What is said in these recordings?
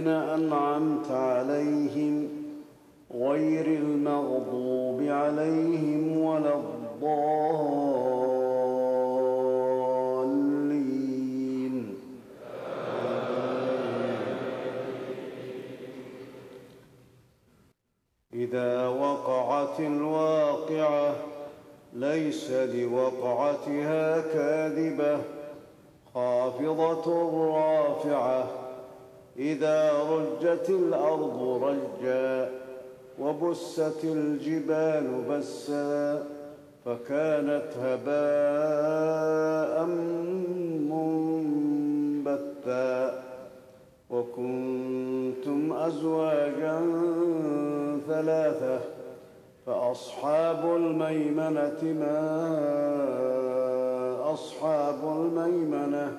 الذين أنعمت عليهم غير المغضوب عليهم ولا الضالين. إذا وقعت الواقعة ليس لوقعتها كاذبة خافضة رافعة. إذا رجت الأرض رجا وبست الجبال بسا فكانت هباء منبتا وكنتم أزواجا ثلاثة فأصحاب الميمنة ما أصحاب الميمنة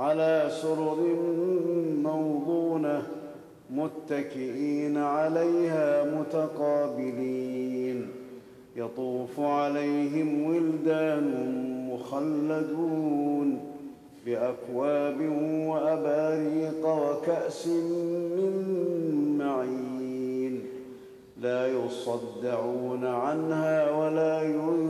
على سرر موضونة متكئين عليها متقابلين. يطوف عليهم ولدان مخلدون بأكواب وأباريق وكأس من معين. لا يصدعون عنها ولا ينزفون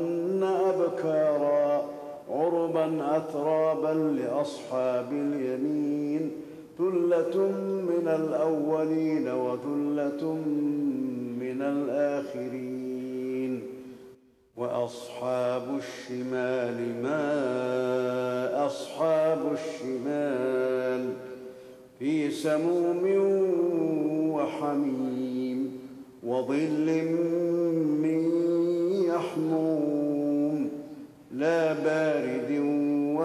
عربا اترابا لأصحاب اليمين ثلة من الأولين وثلة من الآخرين. وأصحاب الشمال ما أصحاب الشمال؟ في سموم وحميم وظل من يحموم. لا بارد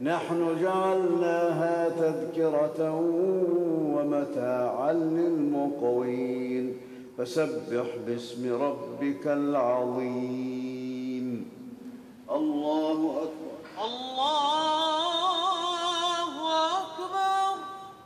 نحن جعلناها تذكرة ومتاعا للمقوين. فسبح باسم ربك العظيم. الله الله